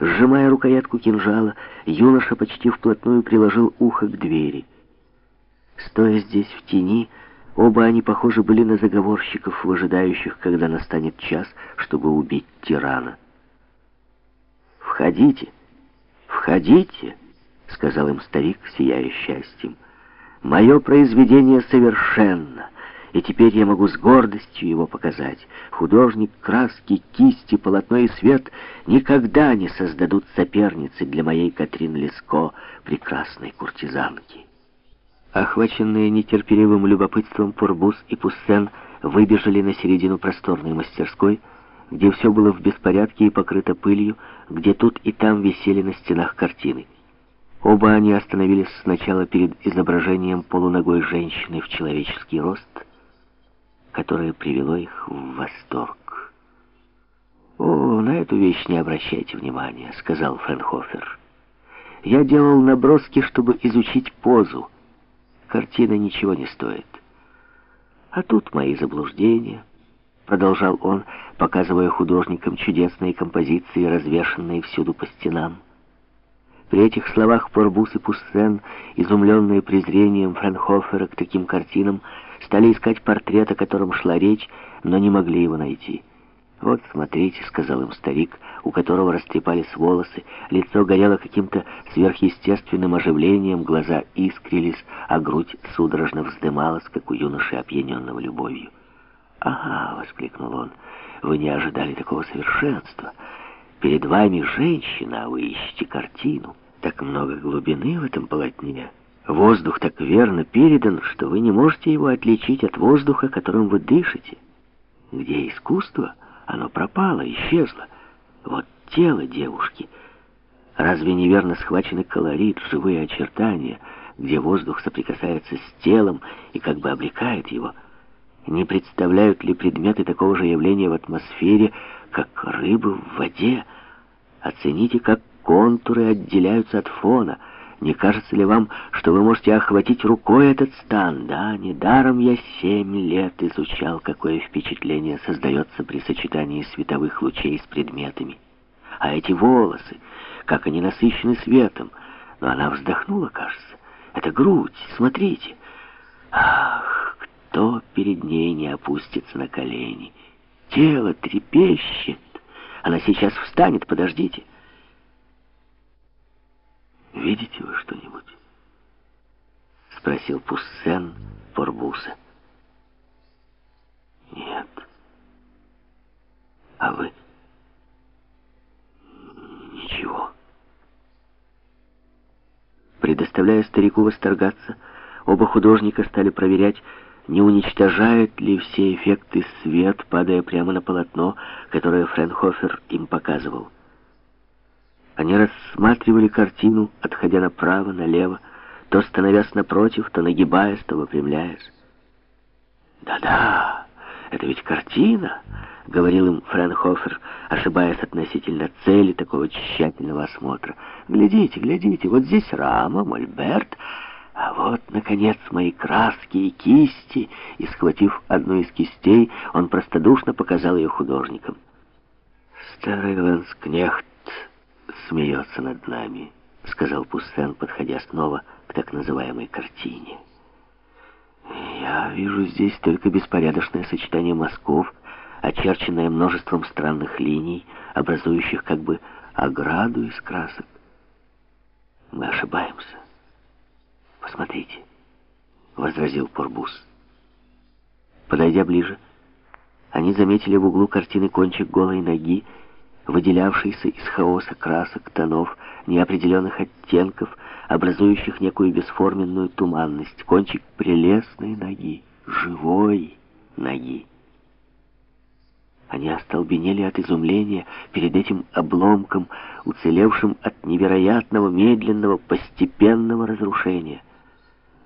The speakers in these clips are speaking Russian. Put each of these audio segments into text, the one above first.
Сжимая рукоятку кинжала, юноша почти вплотную приложил ухо к двери. Стоя здесь в тени, оба они похожи были на заговорщиков, выжидающих, когда настанет час, чтобы убить тирана. «Входите, входите!» — сказал им старик, сияя счастьем. «Мое произведение совершенно, и теперь я могу с гордостью его показать. Художник, краски, кисти, полотно и свет никогда не создадут соперницы для моей Катрин Леско, прекрасной куртизанки». Охваченные нетерпеливым любопытством Пурбус и Пуссен выбежали на середину просторной мастерской, где все было в беспорядке и покрыто пылью, где тут и там висели на стенах картины. Оба они остановились сначала перед изображением полуногой женщины в человеческий рост, которое привело их в восторг. «О, на эту вещь не обращайте внимания», — сказал Френхофер. «Я делал наброски, чтобы изучить позу. Картина ничего не стоит. А тут мои заблуждения», — продолжал он, показывая художникам чудесные композиции, развешанные всюду по стенам. При этих словах Порбус и Пуссен, изумленные презрением Френхофера к таким картинам, стали искать портрет, о котором шла речь, но не могли его найти. «Вот, смотрите», — сказал им старик, у которого растрепались волосы, лицо горело каким-то сверхъестественным оживлением, глаза искрились, а грудь судорожно вздымалась, как у юноши, опьяненного любовью. «Ага», — воскликнул он, — «вы не ожидали такого совершенства». Перед вами женщина, а вы ищете картину. Так много глубины в этом полотне. Воздух так верно передан, что вы не можете его отличить от воздуха, которым вы дышите. Где искусство, оно пропало, исчезло. Вот тело девушки. Разве неверно схвачены колорит, живые очертания, где воздух соприкасается с телом и как бы облекает его? Не представляют ли предметы такого же явления в атмосфере, как рыбы в воде? Оцените, как контуры отделяются от фона. Не кажется ли вам, что вы можете охватить рукой этот стан? Да, недаром я семь лет изучал, какое впечатление создается при сочетании световых лучей с предметами. А эти волосы, как они насыщены светом. Но она вздохнула, кажется. Это грудь, смотрите. Ах, кто перед ней не опустится на колени? Тело трепещет. Она сейчас встанет, подождите. Видите вы что-нибудь? Спросил Пуссен Порбуса. Нет. А вы? Ничего. Предоставляя старику восторгаться, оба художника стали проверять, не уничтожает ли все эффекты свет, падая прямо на полотно, которое Френхофер им показывал. Они рассматривали картину, отходя направо, налево, то становясь напротив, то нагибаясь, то выпрямляясь. «Да-да, это ведь картина», — говорил им Френхофер, ошибаясь относительно цели такого тщательного осмотра. «Глядите, глядите, вот здесь рама, мольберт, а вот, наконец, мои краски и кисти, и, схватив одну из кистей, он простодушно показал ее художникам. «Старый ланскнехт смеется над нами», — сказал Пуссен, подходя снова к так называемой картине. «Я вижу здесь только беспорядочное сочетание мазков, очерченное множеством странных линий, образующих как бы ограду из красок. Мы ошибаемся». «Посмотрите», — возразил Порбус. Подойдя ближе, они заметили в углу картины кончик голой ноги, выделявшийся из хаоса красок, тонов, неопределенных оттенков, образующих некую бесформенную туманность, кончик прелестной ноги, живой ноги. Они остолбенели от изумления перед этим обломком, уцелевшим от невероятного, медленного, постепенного разрушения —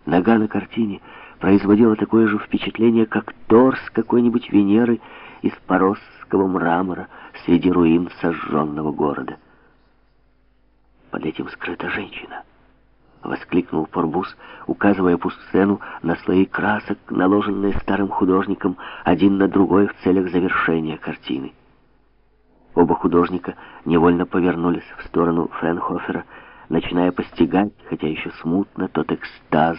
Нога на картине производила такое же впечатление, как торс какой-нибудь Венеры из поросского мрамора среди руин сожженного города. Под этим скрыта женщина. — воскликнул Порбус, указывая Пуссену на слои красок, наложенные старым художником один на другой в целях завершения картины. Оба художника невольно повернулись в сторону Френхофера, начиная постигать, хотя еще смутно, тот экстаз,